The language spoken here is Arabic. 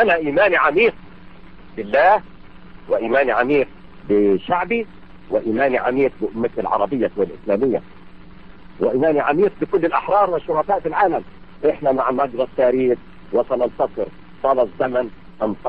أنا إيماني عميق بالله وإيماني عميق بشعبي وإيماني عميق بأمتي العربية والإسلامية. وإيماني عميق بكل الأحرار والشرفاء في العالم. إحنا مع مجرى التاريخ وسننتصر طال الزمن أن